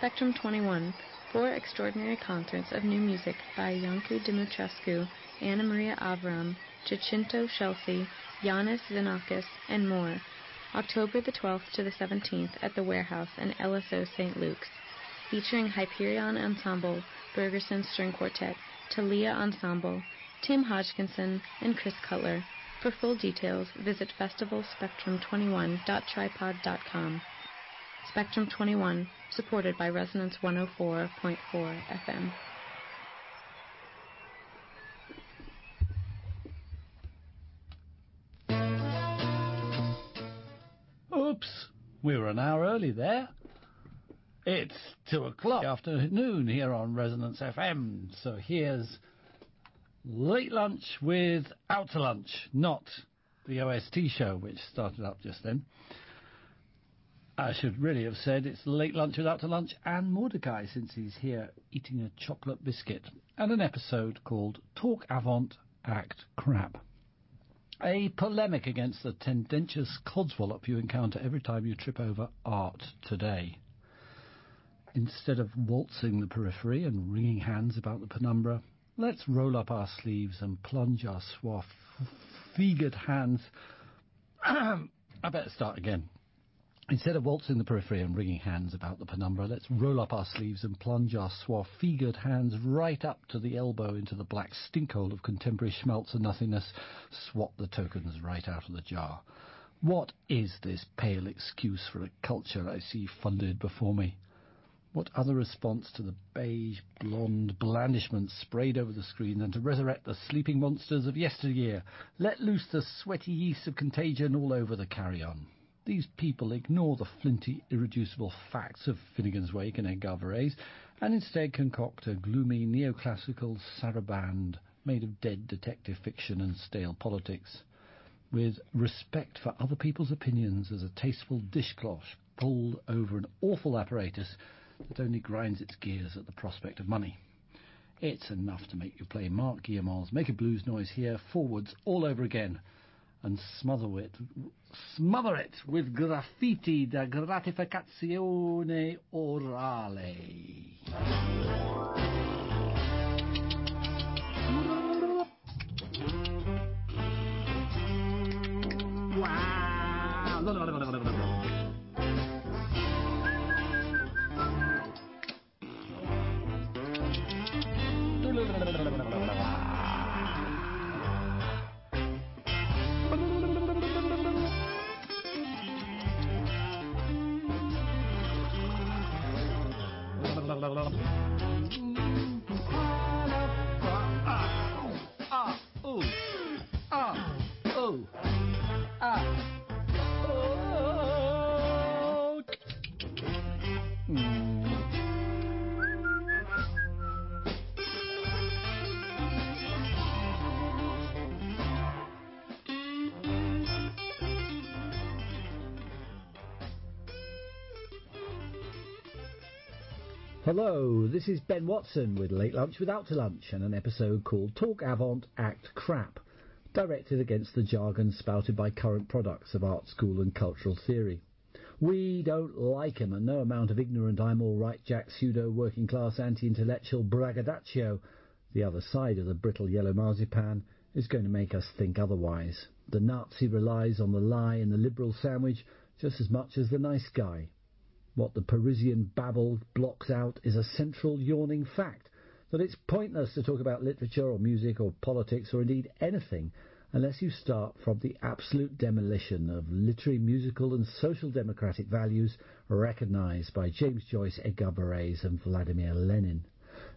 Spectrum 21, four extraordinary concerts of new music by Iancu Dimitrescu, Anna Maria Avram, Giacinto Scelsi, Iannis Xenakis, and more. October the 12th to the 17th at the Warehouse in LSO St. Luke's. Featuring Hyperion Ensemble, Bergerson String Quartet, Talia Ensemble, Tim Hodgkinson, and Chris Cutler. For full details, visit festivalspectrum21.tripod.com. Spectrum 21, supported by Resonance 104.4 FM. Oops, we were an hour early there. It's two o'clock afternoon here on Resonance FM, so here's late lunch with out to lunch, not the OST show which started up just then. I should really have said it's late lunch with out to lunch and Mordecai since he's here eating a chocolate biscuit and an episode called Talk Avant Act Crap. A polemic against the tendentious codswallop you encounter every time you trip over art today. Instead of waltzing the periphery and wringing hands about the penumbra, let's roll up our sleeves and plunge our suave-figured hands. I better start again. Instead of waltzing the periphery and wringing hands about the penumbra, let's roll up our sleeves and plunge our suave-figured hands right up to the elbow into the black stinkhole of contemporary schmelz and nothingness. Swap the tokens right out of the jar. What is this pale excuse for a culture I see funded before me? What other response to the beige, blonde blandishments sprayed over the screen than to resurrect the sleeping monsters of yesteryear, let loose the sweaty yeast of contagion all over the carry-on? These people ignore the flinty, irreducible facts of Finnegan's Wake and Edgar Varese, and instead concoct a gloomy neoclassical saraband made of dead detective fiction and stale politics, with respect for other people's opinions as a tasteful dishcloth pulled over an awful apparatus that only grinds its gears at the prospect of money. It's enough to make you play Mark Guillemot's Make a Blues Noise here, forwards, all over again, and smother it, smother it with graffiti da gratificazione orale. Hello, this is Ben Watson with Late Lunch with Out to Lunch and an episode called Talk Avant Act Crap, directed against the jargon spouted by current products of art school and cultural theory. We don't like 'em, and no amount of ignorant I'm all right Jack pseudo working class anti-intellectual braggadocio, the other side of the brittle yellow marzipan, is going to make us think otherwise. The Nazi relies on the lie in the liberal sandwich just as much as the nice guy. What the Parisian babble blocks out is a central yawning fact that it's pointless to talk about literature or music or politics or indeed anything unless you start from the absolute demolition of literary, musical and social democratic values recognised by James Joyce, Edgar Varese and Vladimir Lenin.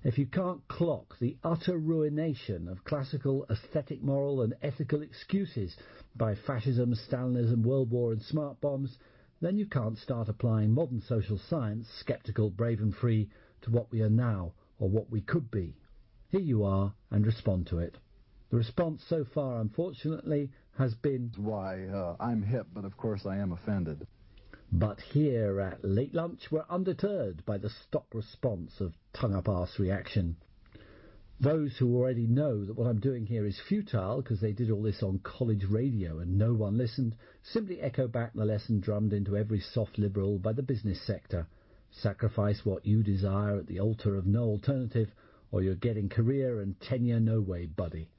If you can't clock the utter ruination of classical aesthetic, moral and ethical excuses by fascism, Stalinism, world war and smart bombs, then you can't start applying modern social science, sceptical, brave and free, to what we are now or what we could be. Here you are, and respond to it. The response so far, unfortunately, has been Why, uh, I'm hip, but of course I am offended. But here at Late Lunch, we're undeterred by the stock response of tongue up arse reaction. Those who already know that what I'm doing here is futile because they did all this on college radio and no one listened, simply echo back the lesson drummed into every soft liberal by the business sector. Sacrifice what you desire at the altar of no alternative, or you're getting career and tenure no way, buddy.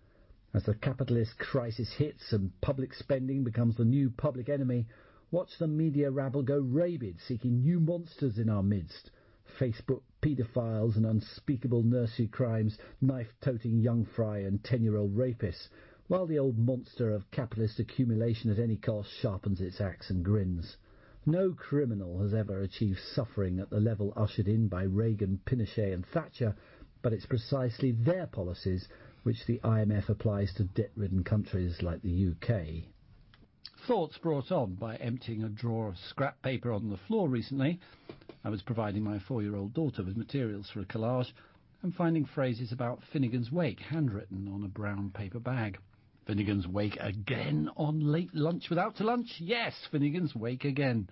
As the capitalist crisis hits and public spending becomes the new public enemy, watch the media rabble go rabid, seeking new monsters in our midst. Facebook paedophiles and unspeakable nursery crimes, knife-toting young fry and ten-year-old rapists, while the old monster of capitalist accumulation at any cost sharpens its axe and grins. No criminal has ever achieved suffering at the level ushered in by Reagan, Pinochet and Thatcher, but it's precisely their policies which the IMF applies to debt-ridden countries like the UK. Thoughts brought on by emptying a drawer of scrap paper on the floor recently. I was providing my four-year-old daughter with materials for a collage and finding phrases about Finnegan's Wake handwritten on a brown paper bag. Finnegan's Wake again on late lunch without to lunch? Yes, Finnegan's Wake again.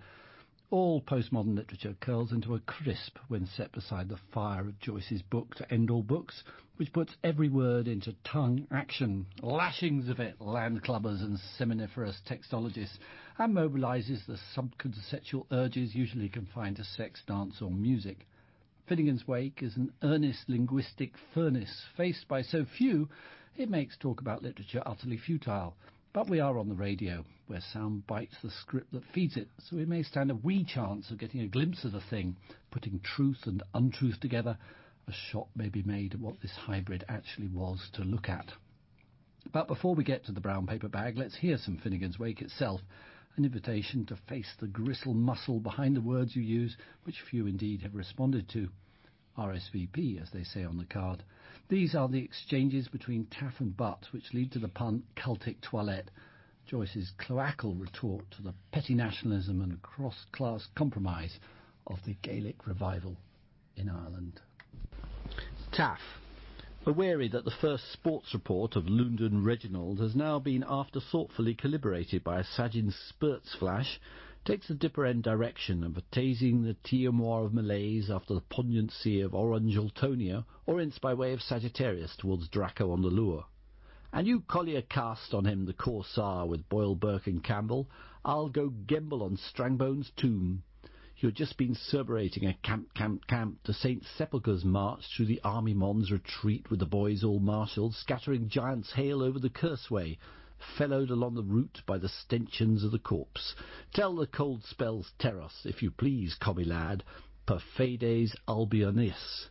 All postmodern literature curls into a crisp when set beside the fire of Joyce's book to end all books, which puts every word into tongue action, lashings of it, landclubbers and seminiferous textologists, and mobilises the subconceptual urges usually confined to sex, dance, or music. Finnegan's Wake is an earnest linguistic furnace faced by so few it makes talk about literature utterly futile. But we are on the radio, where sound bites the script that feeds it, so we may stand a wee chance of getting a glimpse of the thing, putting truth and untruth together. A shot may be made at what this hybrid actually was to look at. But before we get to the brown paper bag, let's hear some Finnegan's Wake itself, an invitation to face the gristle muscle behind the words you use, which few indeed have responded to. RSVP, as they say on the card. These are the exchanges between Taff and Butt which lead to the pun cultic toilette, Joyce's cloacal retort to the petty nationalism and cross-class compromise of the Gaelic revival in Ireland. Taff. Aweary that the first sports report of Lundin Reginald has now been after thoughtfully calibrated by a Sagin spurts flash, takes the dipper end direction of tasing the Tiamoir of Malays after the poignancy of Altonia, or ince by way of Sagittarius towards Draco on the lure. And you collier cast on him the Corsair with Boyle, Burke and Campbell, I'll go gamble on Strangbone's tomb. You had just been cerebrating a camp, camp, camp to St. Sepulchre's march through the army mon's retreat with the boys all marshalled, scattering giants' hail over the Curseway, fellowed along the route by the stenchions of the corpse. Tell the cold spells Terros, if you please, commy lad, per fides Albionis.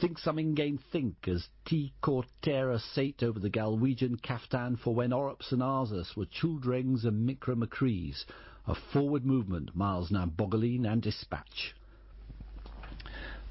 Think something gain think, as T. Cortera sate over the Galwegian caftan for when Orrups and Arsus were Chuldrings and Micra Macrees, a forward movement, miles now Bogoline and dispatch.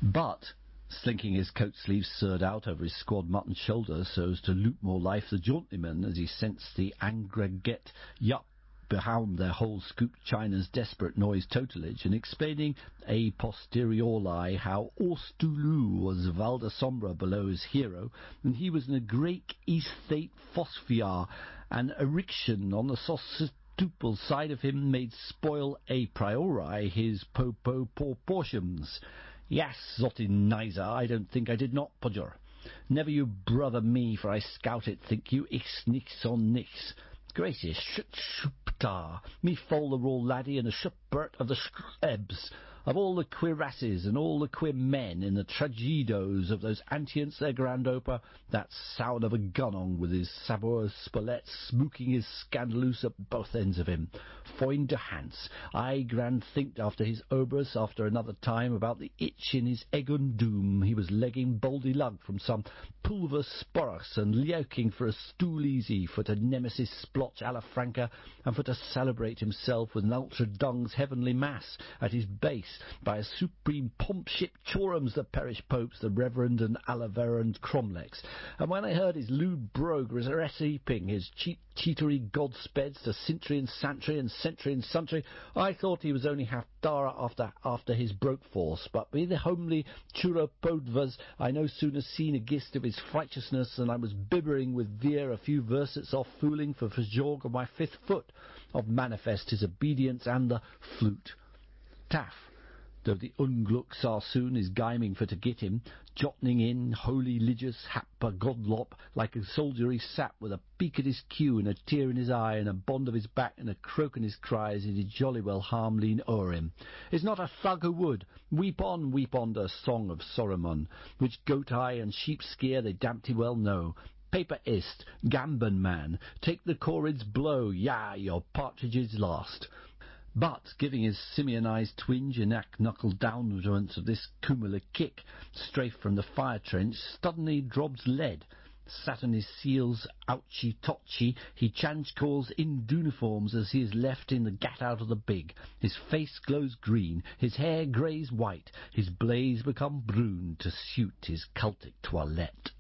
But slinking his coat sleeves surred out over his squad mutton shoulders so as to loop more life the jauntlyman as he sensed the aggregate yup behind their whole scooped China's desperate noise totalage, and explaining a posteriori how Orstulu was Valda Sombra below his hero, and he was in a Greek aesthete phosphia, and erection on the sostupal side of him made spoil a priori his popo proportions. Yes, Zotin Niza, I don't think I did not, Podger. Never you brother me, for I scout it, think you, ix nix on nix. Gracious, shut shupta, me foal the raw laddie and the shupbert of the screbs, of all the cuirasses and all the queer men in the tragedos of those Antients their grand opera, that sound of a gunong with his saboteur spolettes smooking his scandalous at both ends of him. Foin de Hans, I grand thinked after his obras after another time about the itch in his egun doom he was legging boldy lug from some pulver sporus and leuking for a stool easy for to nemesis splotch alla franca and for to celebrate himself with an ultra dung's heavenly mass at his base by a supreme pompship chorums the parish popes, the reverend and alaverand cromlechs. And when I heard his lewd brogue reciting his cheap cheatery godspeds to Sintry and Santry and Century and Suntry, I thought he was only half Dara after after his broke force, but be the homely Churopodvas I no sooner seen a gist of his frighteousness than I was bibbering with Veer a few versets off fooling for Fjorg of my fifth foot, of manifest his obedience and the flute. Taff. Though the Ungluk Sarsoon is gyming for to get him, jotting in holy ligious happer godlop like a soldiery sap with a peak at his cue and a tear in his eye and a bond of his back and a croak in his cries it jolly well harm lean o'er him. Is not a thug who would weep on, weep on the song of Soromon, which goat eye and sheep scare they dampty well know. Paper ist, Gamben man, take the Corid's blow, yah, your partridge is lost. But, giving his Simeonized twinge a knuckle downwards of this cumula kick, straight from the fire trench, suddenly drops lead. Sat on his seals, ouchy totchy, he change calls in duniforms as he is left in the gat out of the big. His face glows green, his hair greys white, his blaze become brune to suit his cultic toilette.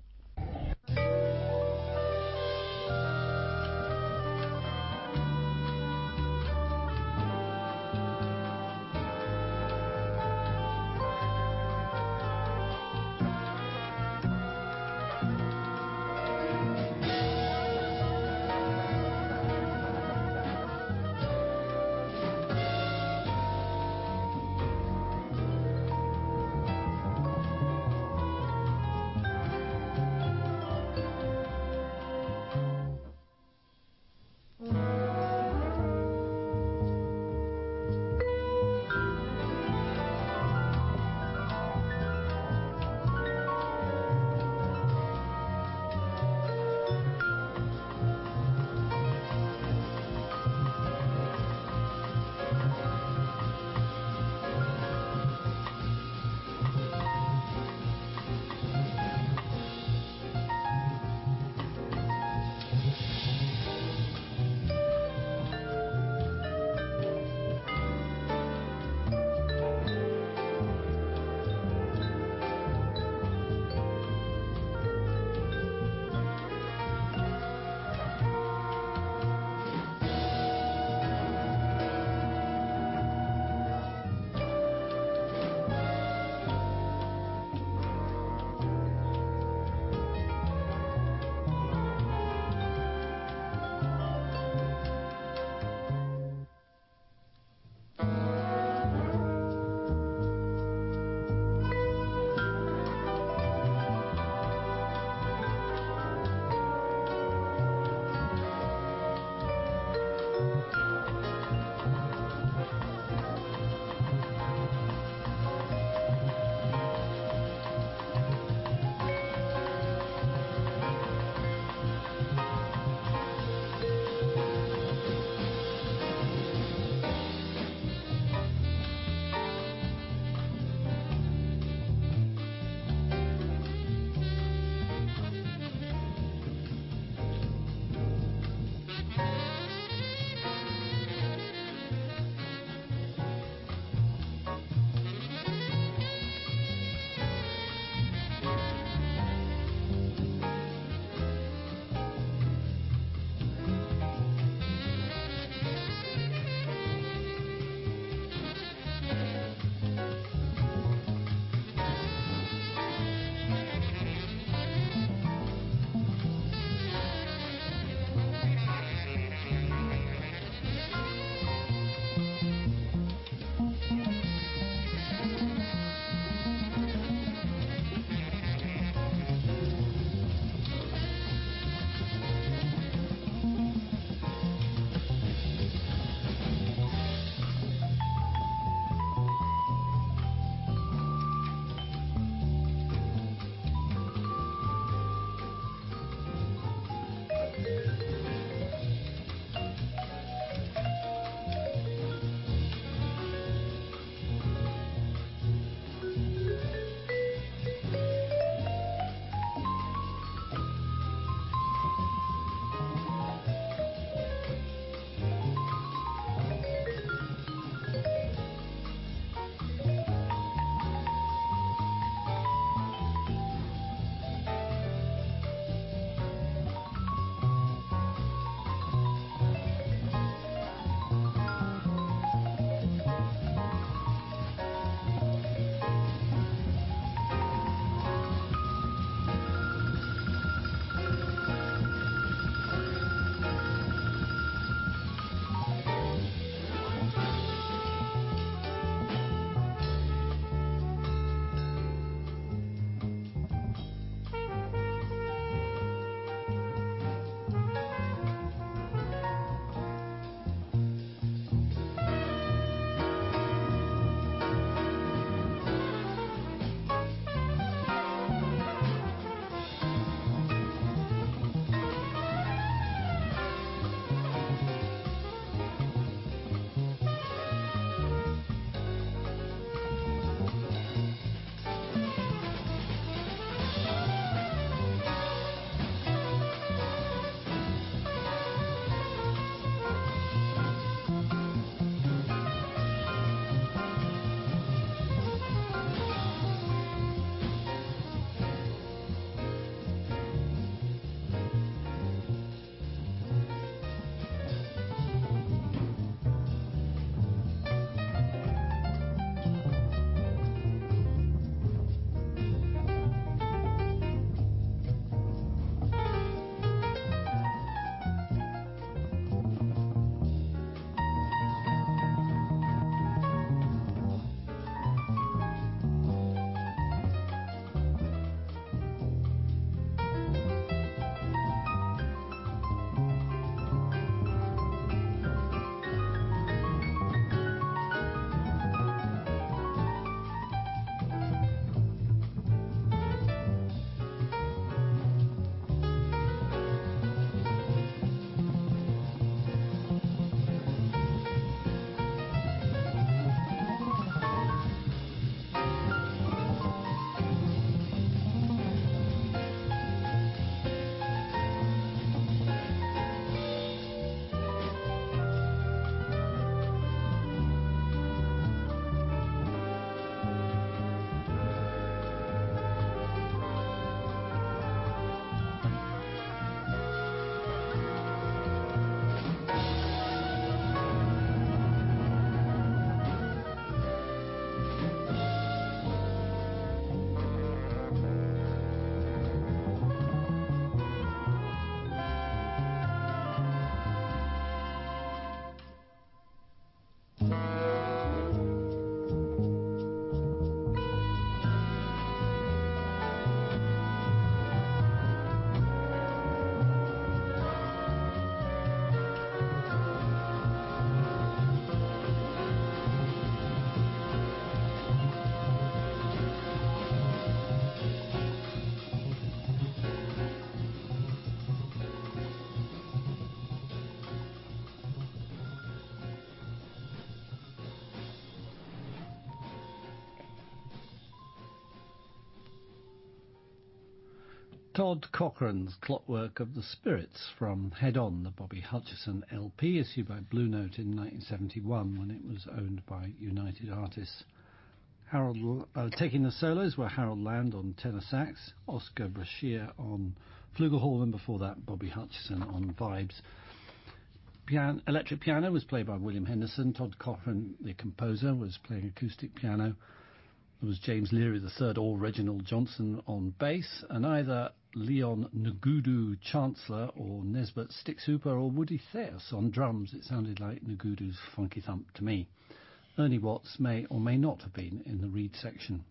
Todd Cochran's Clockwork of the Spirits from Head On, the Bobby Hutcherson LP, issued by Blue Note in 1971 when it was owned by United Artists. Harold, uh, taking the solos were Harold Land on tenor sax, Oscar Brashear on flugelhorn, and before that Bobby Hutcherson on vibes. Pian- electric piano was played by William Henderson. Todd Cochran, the composer, was playing acoustic piano. There was James Leary III or Reginald Johnson on bass, and either Leon Ndugu Chancler or Nesbert Stix Hooper or Woody Theus on drums. It sounded like Ndugu's funky thump to me. Ernie Watts may or may not have been in the reed section.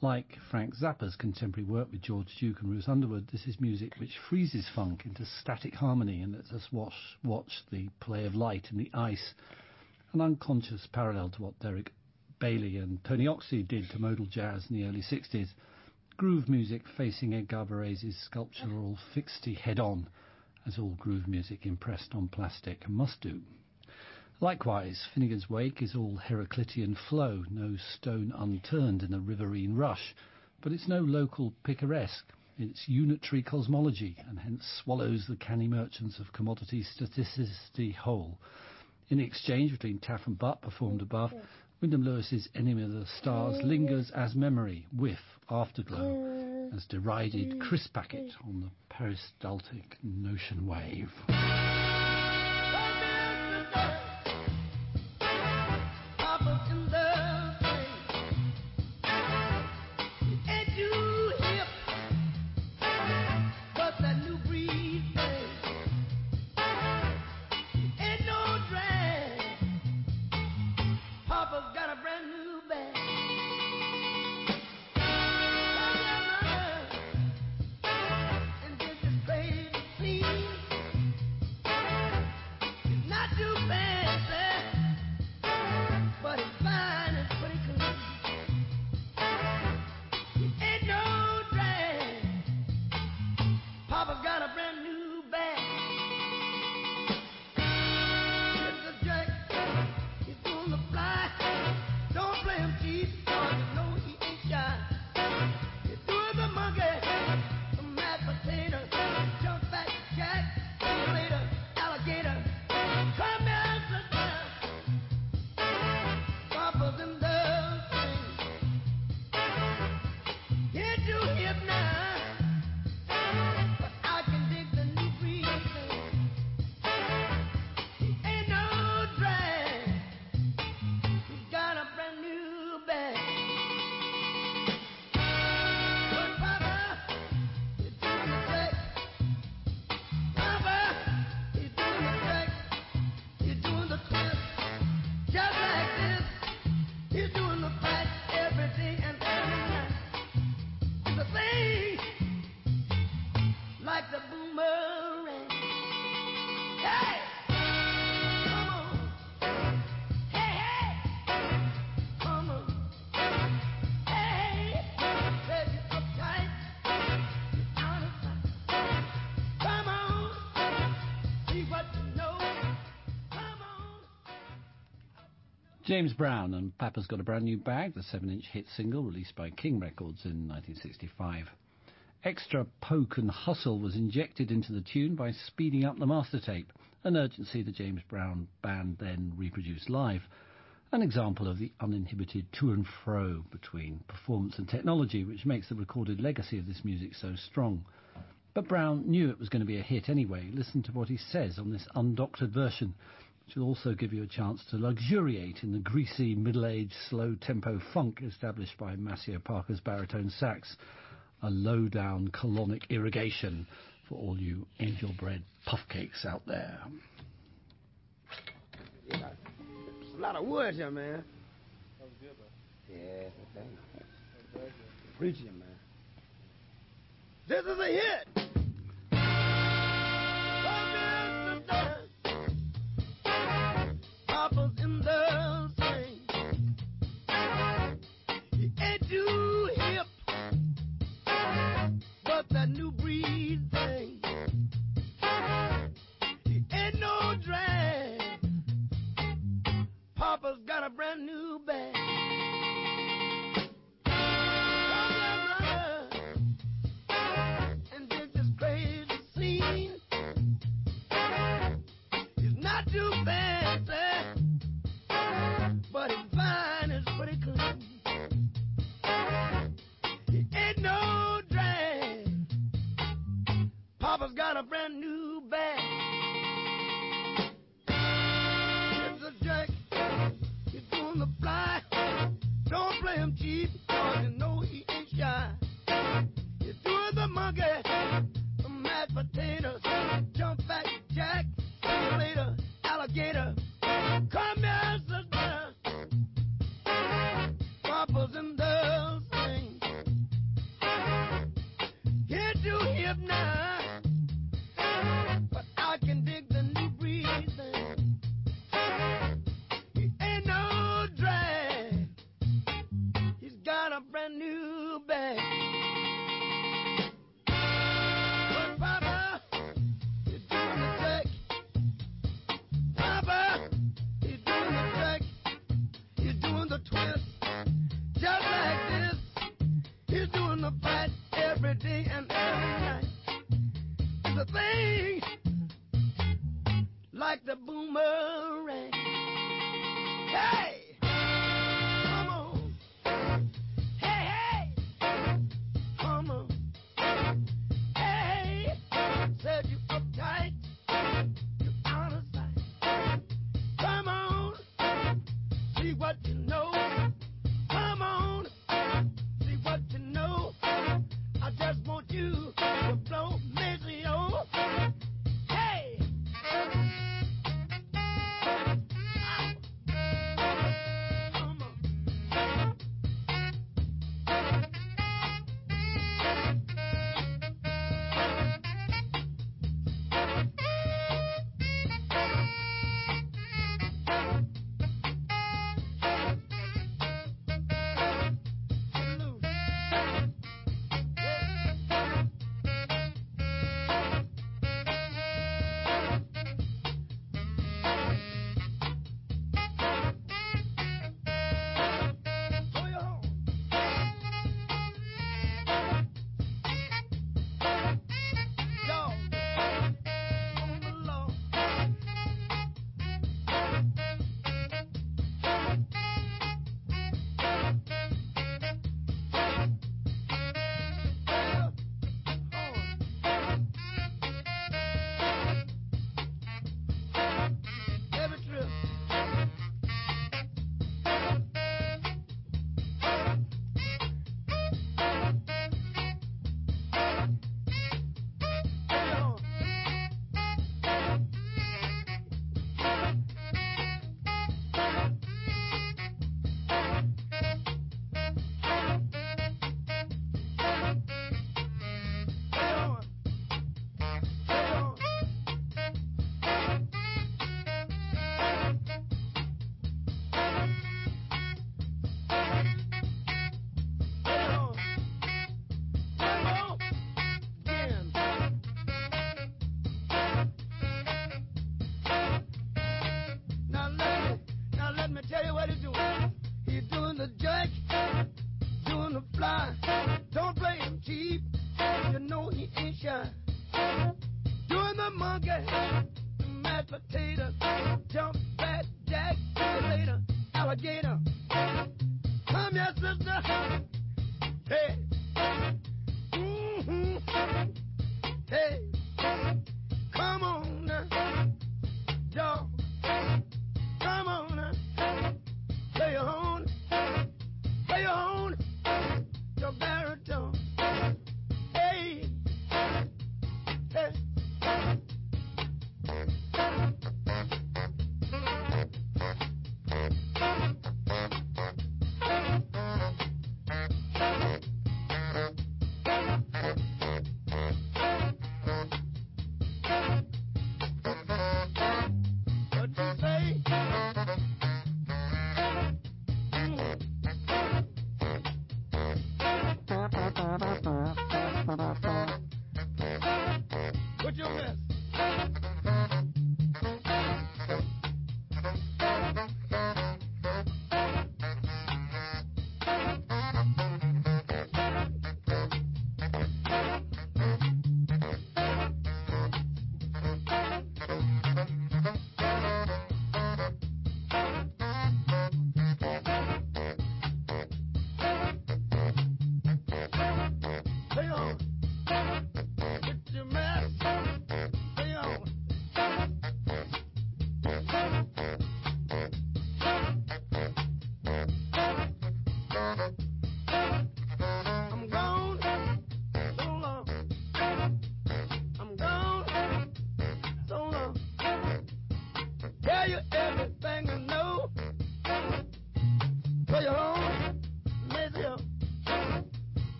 Like Frank Zappa's contemporary work with George Duke and Ruth Underwood, this is music which freezes funk into static harmony and lets us watch, watch the play of light in the ice, an unconscious parallel to what Derek Bailey and Tony Oxley did to modal jazz in the early 60s. Groove music facing Edgar Varèse's sculptural fixity head on, as all groove music impressed on plastic must do. Likewise, Finnegan's Wake is all Heraclitean flow, no stone unturned in a riverine rush, but it's no local picaresque. It's unitary cosmology, and hence swallows the canny merchants of commodity statisticity whole. In the exchange between Taff and Butt performed above, Wyndham Lewis's Enemy of the Stars lingers as memory, whiff, afterglow, mm. as derided mm. Chris Packet mm. on the peristaltic notion wave. James Brown and Papa's Got a Brand New Bag, the 7 inch hit single released by King Records in 1965. Extra poke and hustle was injected into the tune by speeding up the master tape, an urgency the James Brown band then reproduced live. An example of the uninhibited to and fro between performance and technology, which makes the recorded legacy of this music so strong. But Brown knew it was going to be a hit anyway. Listen to what he says on this undoctored version which will also give you a chance to luxuriate in the greasy, middle-aged, slow-tempo funk established by Maceo Parker's baritone sax, a low-down colonic irrigation for all you angel-bread puffcakes out there. Yeah, a lot of wood here, man. That was good, though. Yeah, thank That was. Preaching, man. This is a hit. Hip, but that new breed thing. Ain't no drag. Papa's got a brand new bag. Papa's got a brand new new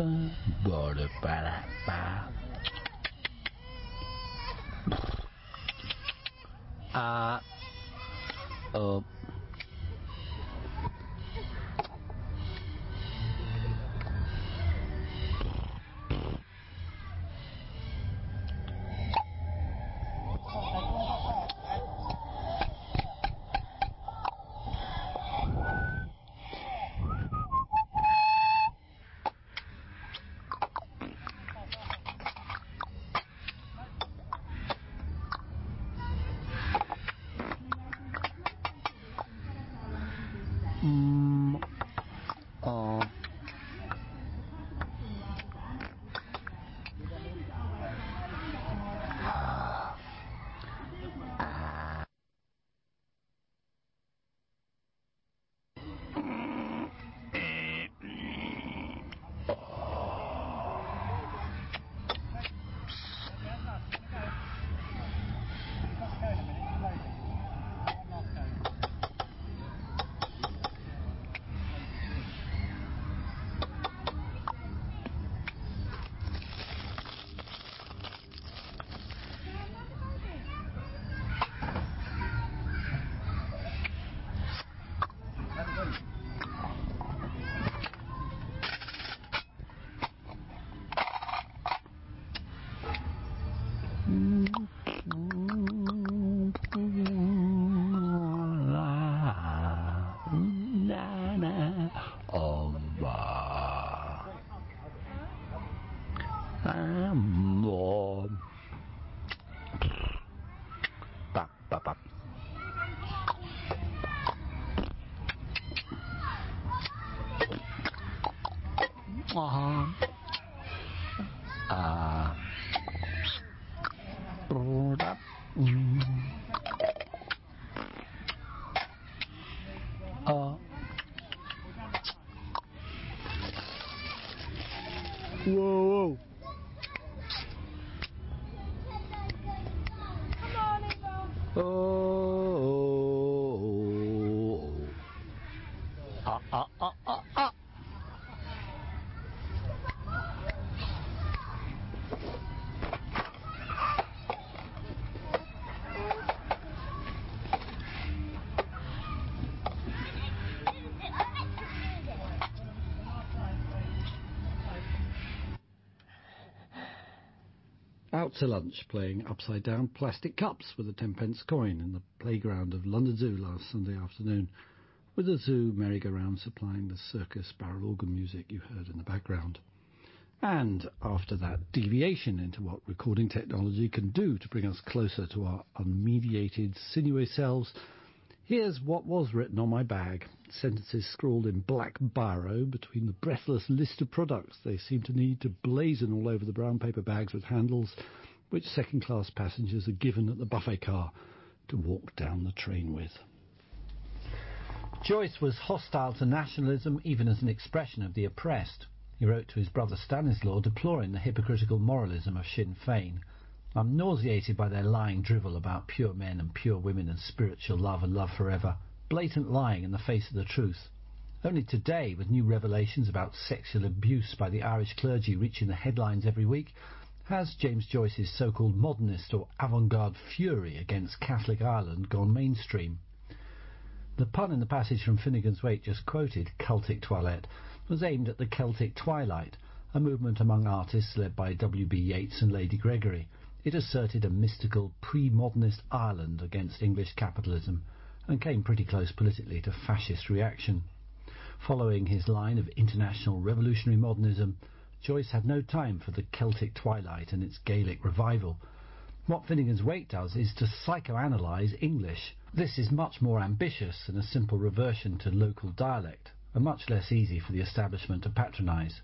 Ba-da-ba, ba-da-ba-da-ba. Uh, uh, Amor. Ba Out to lunch, playing upside down plastic cups with a tenpence coin in the playground of London Zoo last Sunday afternoon, with the zoo merry-go-round supplying the circus barrel organ music you heard in the background. And after that deviation into what recording technology can do to bring us closer to our unmediated, sinewy selves, here's what was written on my bag. Sentences scrawled in black biro between the breathless list of products they seem to need to blazon all over the brown paper bags with handles which second class passengers are given at the buffet car to walk down the train with. Joyce was hostile to nationalism even as an expression of the oppressed. He wrote to his brother Stanislaus deploring the hypocritical moralism of Sinn Fein. I'm nauseated by their lying drivel about pure men and pure women and spiritual love and love forever. Blatant lying in the face of the truth. Only today, with new revelations about sexual abuse by the Irish clergy reaching the headlines every week, has James Joyce's so-called modernist or avant-garde fury against Catholic Ireland gone mainstream. The pun in the passage from Finnegan's Wake just quoted, Celtic Toilette, was aimed at the Celtic Twilight, a movement among artists led by W.B. Yeats and Lady Gregory. It asserted a mystical, pre-modernist Ireland against English capitalism and came pretty close politically to fascist reaction. Following his line of international revolutionary modernism, Joyce had no time for the Celtic Twilight and its Gaelic revival. What Finnegan's Wake does is to psychoanalyse English. This is much more ambitious than a simple reversion to local dialect, and much less easy for the establishment to patronise.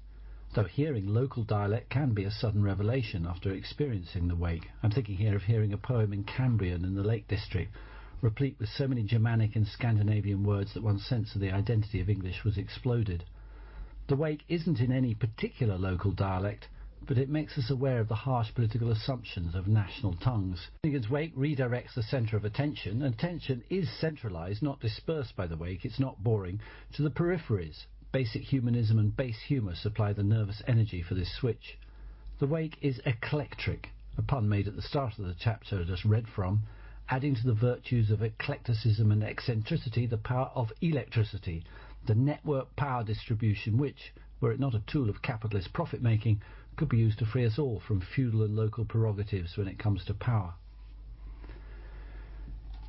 Though hearing local dialect can be a sudden revelation after experiencing the Wake. I'm thinking here of hearing a poem in Cumbrian in the Lake District, replete with so many Germanic and Scandinavian words that one's sense of the identity of English was exploded. The Wake isn't in any particular local dialect, but it makes us aware of the harsh political assumptions of national tongues. Finnegan's Wake redirects the centre of attention, and attention is centralised, not dispersed by the Wake, it's not boring, to the peripheries. Basic humanism and base humour supply the nervous energy for this switch. The wake is eclectic, a pun made at the start of the chapter I just read from, adding to the virtues of eclecticism and eccentricity the power of electricity, the network power distribution which, were it not a tool of capitalist profit making, could be used to free us all from feudal and local prerogatives when it comes to power.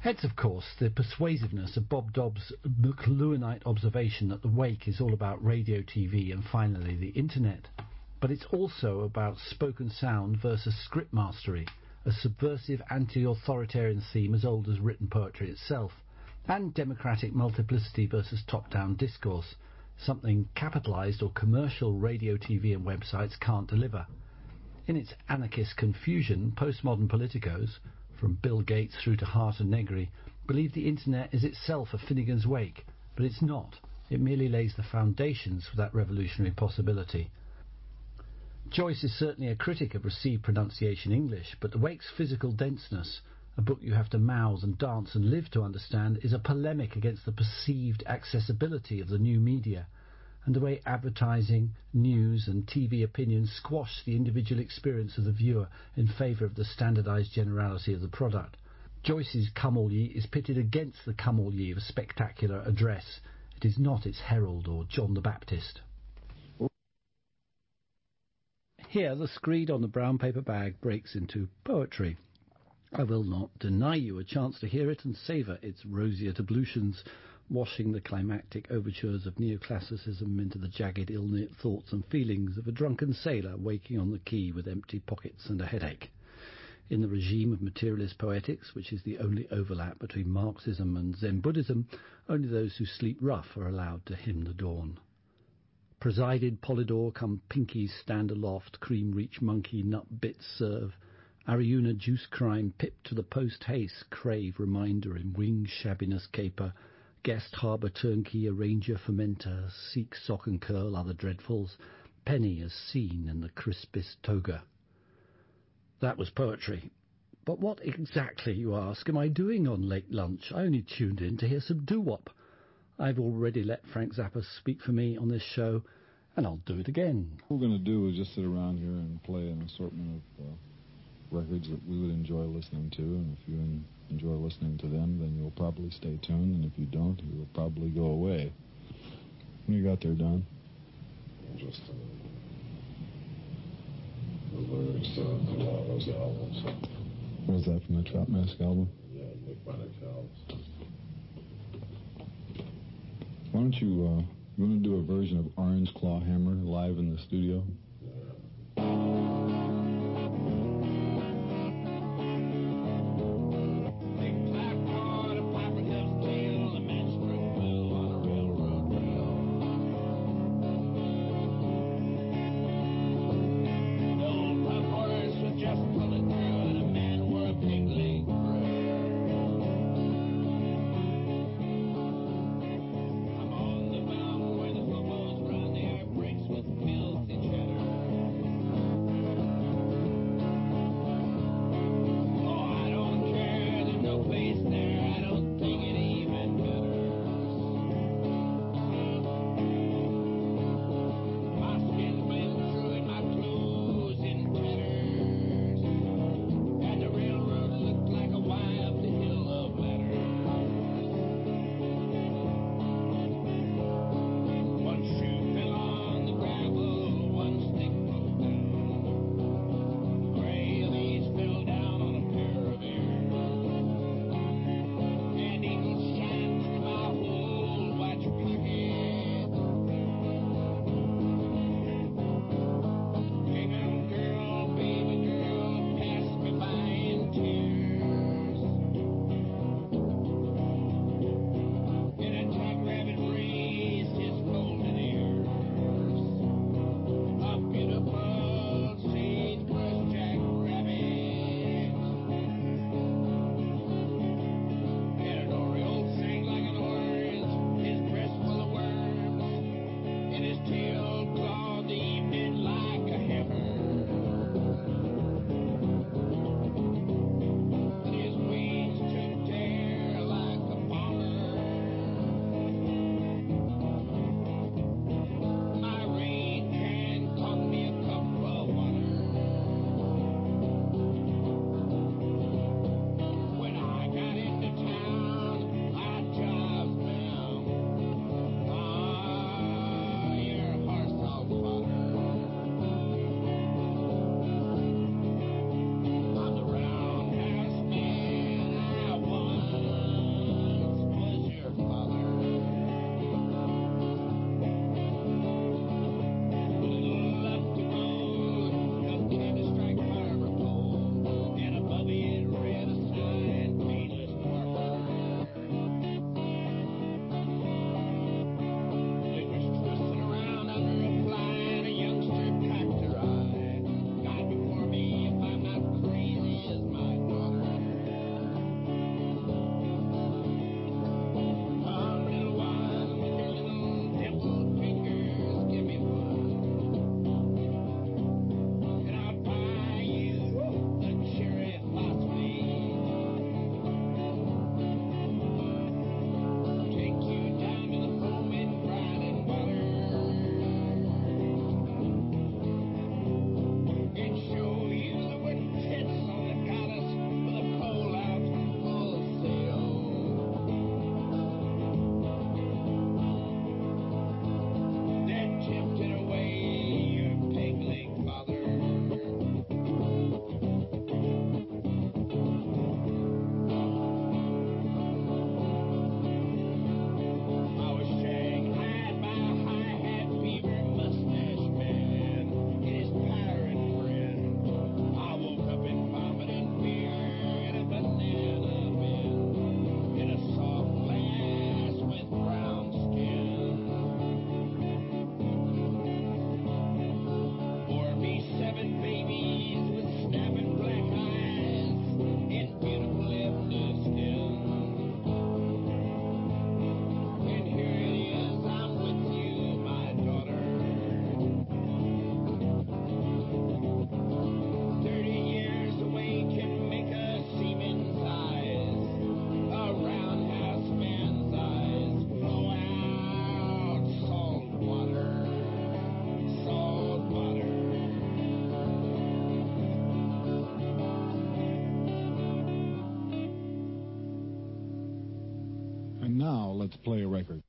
Heads, of course, the persuasiveness of Bob Dobbs' McLuhanite observation that the wake is all about radio, TV, and finally the internet. But it's also about spoken sound versus script mastery, a subversive anti-authoritarian theme as old as written poetry itself, and democratic multiplicity versus top-down discourse, something capitalized or commercial radio, TV, and websites can't deliver. In its anarchist confusion, postmodern politicos, from Bill Gates through to Hardt and Negri, believe the internet is itself a Finnegan's Wake, but it's not. It merely lays the foundations for that revolutionary possibility. Joyce is certainly a critic of received pronunciation English, but The Wake's physical denseness, a book you have to mouth and dance and live to understand, is a polemic against the perceived accessibility of the new media and the way advertising, news, and TV opinion squash the individual experience of the viewer in favour of the standardised generality of the product. Joyce's Come All Ye is pitted against the Come All Ye of a spectacular address. It is not its herald or John the Baptist. Here, the screed on the brown paper bag breaks into poetry. I will not deny you a chance to hear it and savour its roseate ablutions washing the climactic overtures of neoclassicism into the jagged, ill-knit thoughts and feelings of a drunken sailor waking on the quay with empty pockets and a headache. In the regime of materialist poetics, which is the only overlap between Marxism and Zen Buddhism, only those who sleep rough are allowed to hymn the dawn. Presided Polydor come pinkies stand aloft, cream reach monkey, nut bits serve, Ariuna juice crime, pip to the post haste, crave reminder in wing shabbiness caper, guest harbour turnkey, arranger fermenter, seek sock and curl, other dreadfuls, penny as seen in the crispest toga. That was poetry. But what exactly, you ask, am I doing on late lunch? I only tuned in to hear some doo-wop. I've already let Frank Zappa speak for me on this show, and I'll do it again. What we're going to do is just sit around here and play an assortment of uh, records that we would enjoy listening to, and if you enjoy listening to them, then you'll probably stay tuned, and if you don't, you'll probably go away. What you got there, Don? Just uh, the lyrics to a lot of those albums. What was that from the Trout Mask album? Yeah, Nick Manic albums. Why don't you, uh, you want to do a version of Orange Claw Hammer live in the studio? Play a record.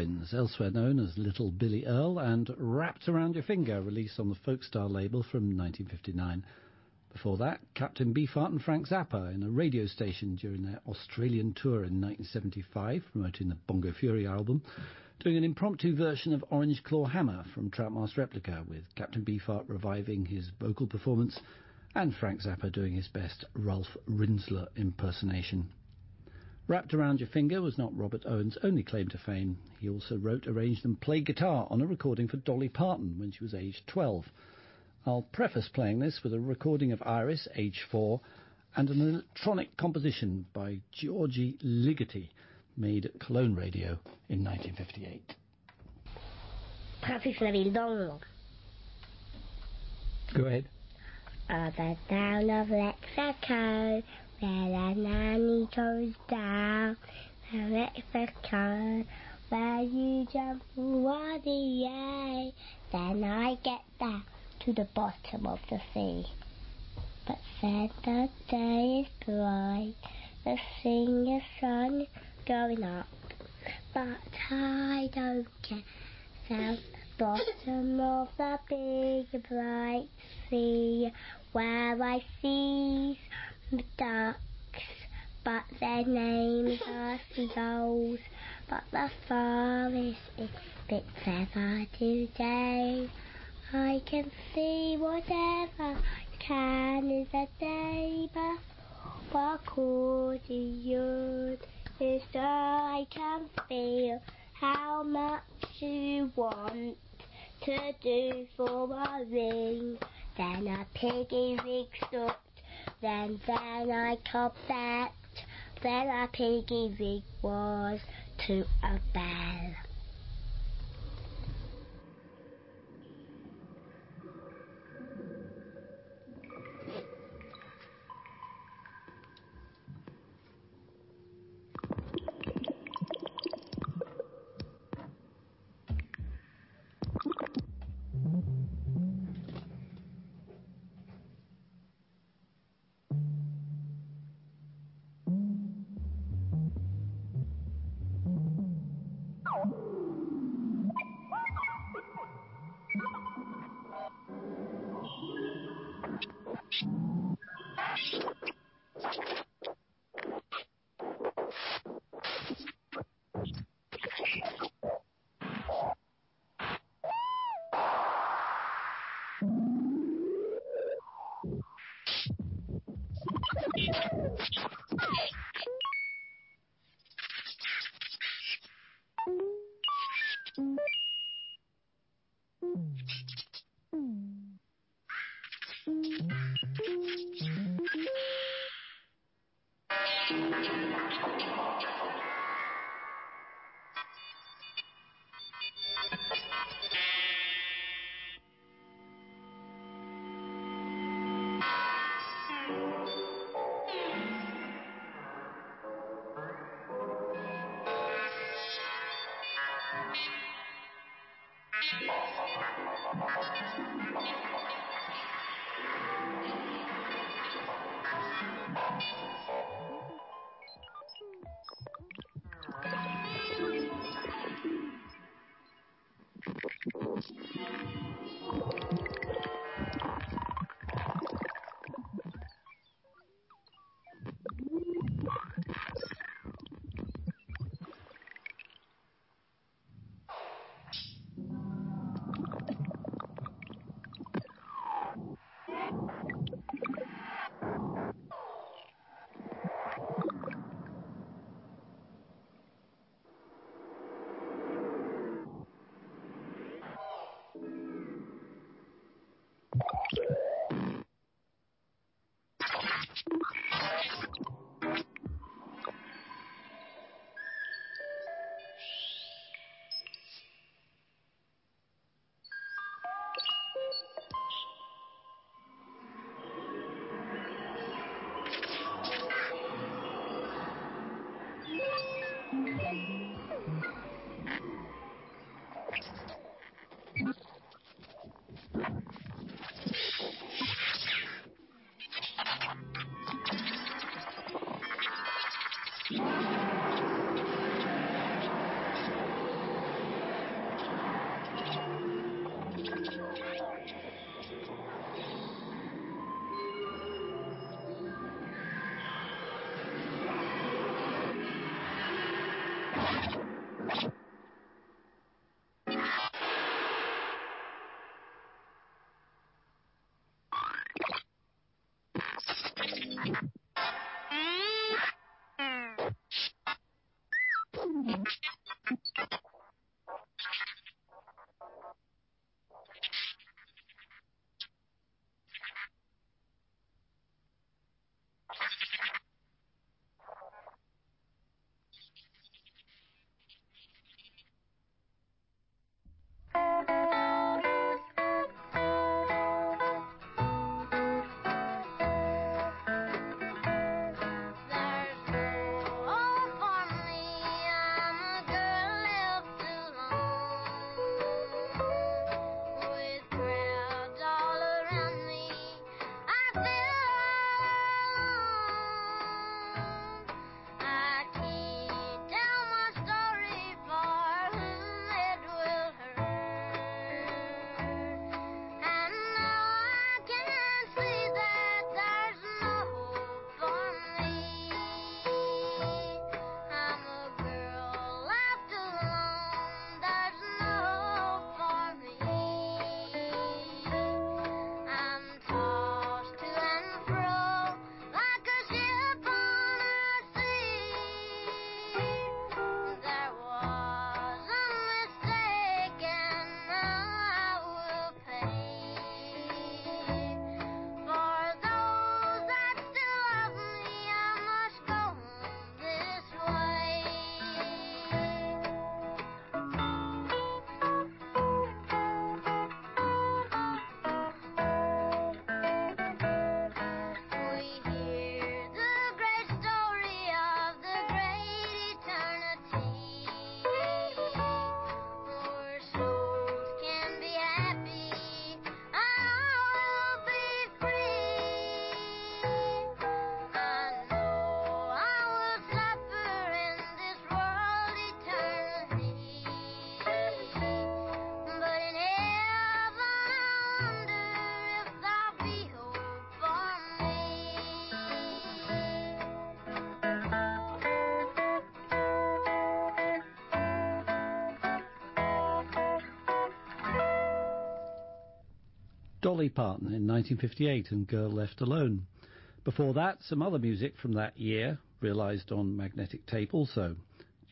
Owens, elsewhere known as Little Billy Earl, and Wrapped Around Your Finger, released on the Folkstar label from 1959. Before that, Captain Beefheart and Frank Zappa in a radio station during their Australian tour in 1975, promoting the Bongo Fury album, doing an impromptu version of Orange Claw Hammer from Trout Mask Replica, with Captain Beefheart reviving his vocal performance and Frank Zappa doing his best Ralph Rinzler impersonation. Wrapped Around Your Finger was not Robert Owen's only claim to fame. He also wrote, arranged, and played guitar on a recording for Dolly Parton when she was aged 12. I'll preface playing this with a recording of Iris, aged 4, and an electronic composition by György Ligeti, made at Cologne Radio in 1958. Perhaps it's going to be long. Go ahead. Up and down of Mexico, where the nanny goes down. The Mexico, where you jump over the air. Then I get down to the bottom of the sea. But then the day is bright, the singing sun is going up. But I don't care. Down the bottom of the big bright sea, where I see ducks, but their names are seagulls. But the forest is bit clever today. I can see whatever can is a day before accordion is so I can feel how much you want to do for a ring. Then a piggy wig stopped, then then I caught that. Then a piggy wig was to a bell. Parton in 1958 and Girl Left Alone. Before that, some other music from that year, realised on magnetic tape also.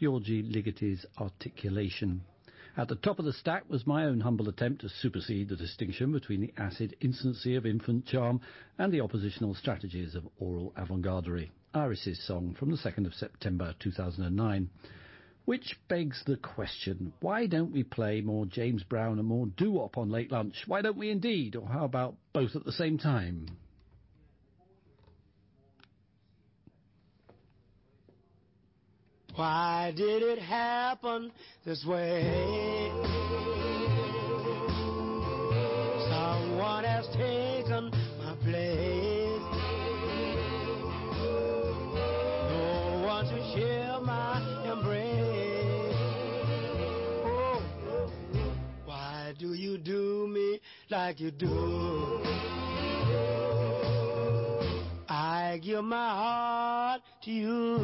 György Ligeti's Artikulation. At the top of the stack was my own humble attempt to supersede the distinction between the acid instancy of infant charm and the oppositional strategies of oral avant-gardery. Iris's song from the 2nd of September 2009. Which begs the question, why don't we play more James Brown and more doo-wop on late lunch? Why don't we indeed? Or how about both at the same time? Why did it happen this way? Someone has taken my place. Like you do? I give my heart to you.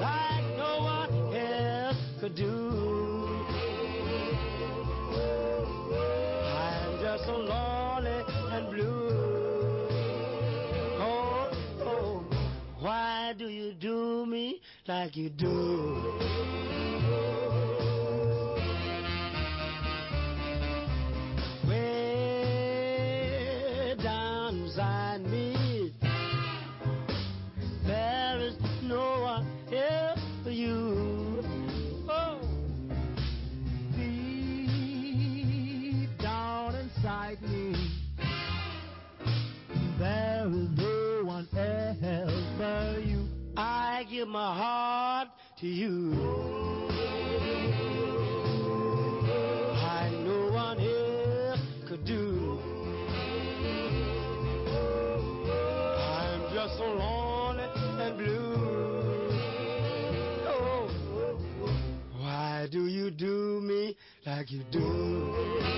Like no one else could do. I'm just so lonely and blue. Oh, oh, why do you do me like you do? Heart to you. I no one else could do. I'm just so lonely and blue. Oh, why do you do me like you do?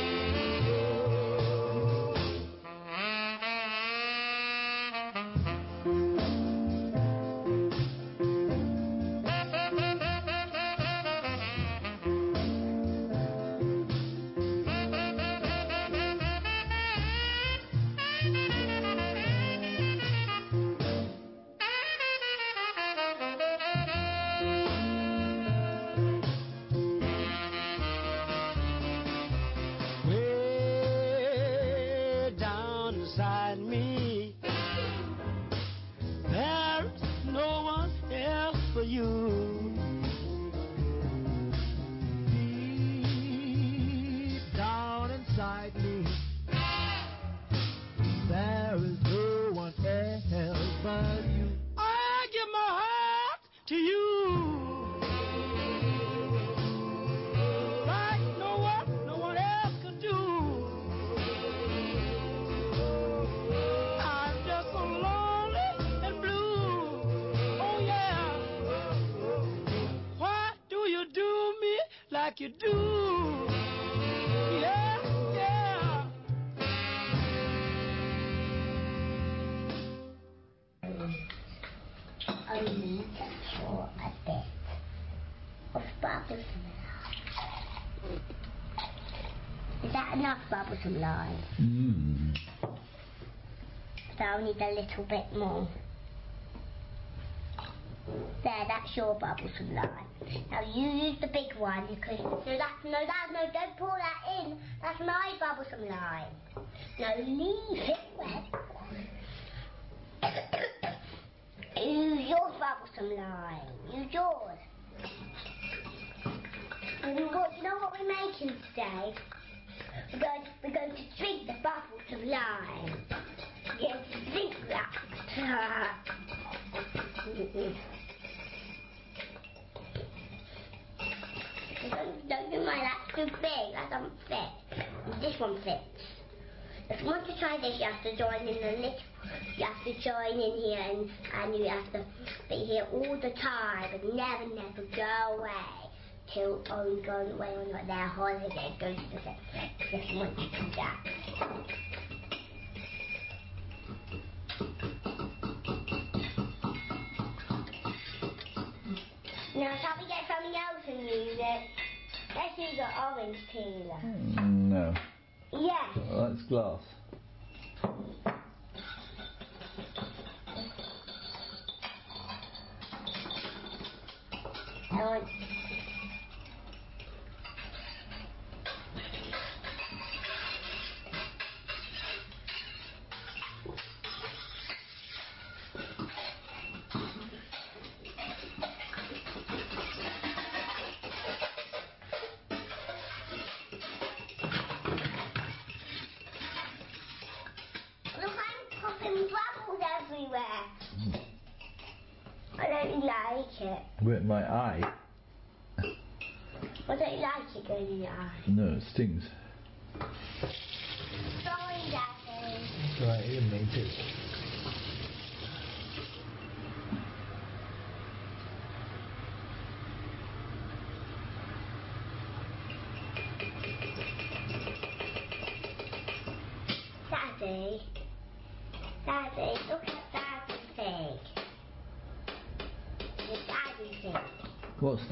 Is that enough bubbles and lime? Mm. So I'll need a little bit more. There, that's your bubbles and lime. Now you use the big one because no, that's no, that's no, don't pour that in. That's my bubbles and lime. Now leave it This one fits. If you want to try this, you have to join in the little. You have to join in here and, and you have to be here all the time and never, never go away till I'm gone away on their holiday. Go to the if you want to do that. Now, shall we get something else and use it? Let's use an orange peeler. No. Yes. Well, that's glass. I want. My eye? I don't like it going in the eye. No, it stings.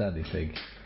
What's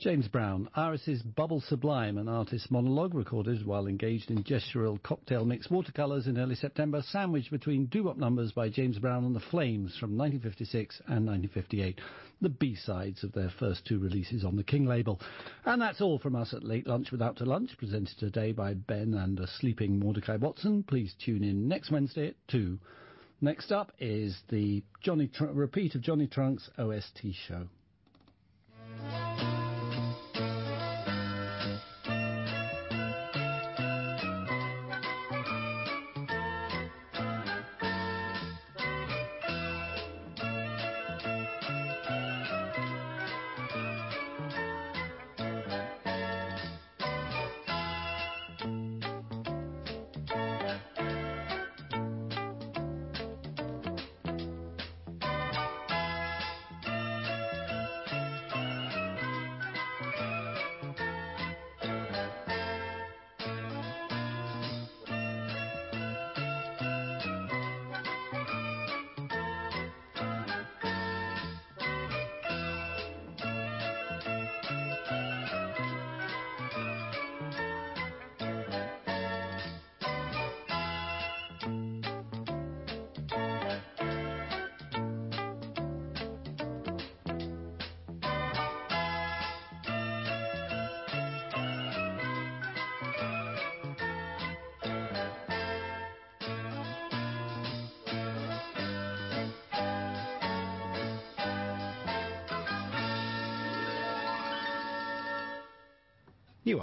James Brown, Iris's Bubble Sublime, an artist's monologue recorded while engaged in gestural cocktail mix watercolours in early September, sandwiched between doo-wop numbers by James Brown and the Flames from 1956 and 1958, the B-sides of their first two releases on the King label. And that's all from us at Late Lunch with Out to Lunch, presented today by Ben and a sleeping Mordecai Watson. Please tune in next Wednesday at 2. Next up is the Johnny Tr- repeat of Johnny Trunk's OST show.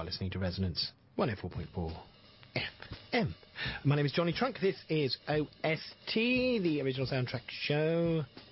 Listening to Resonance 104.4 FM. My name is Johnny Trunk. This is OST, the original soundtrack show.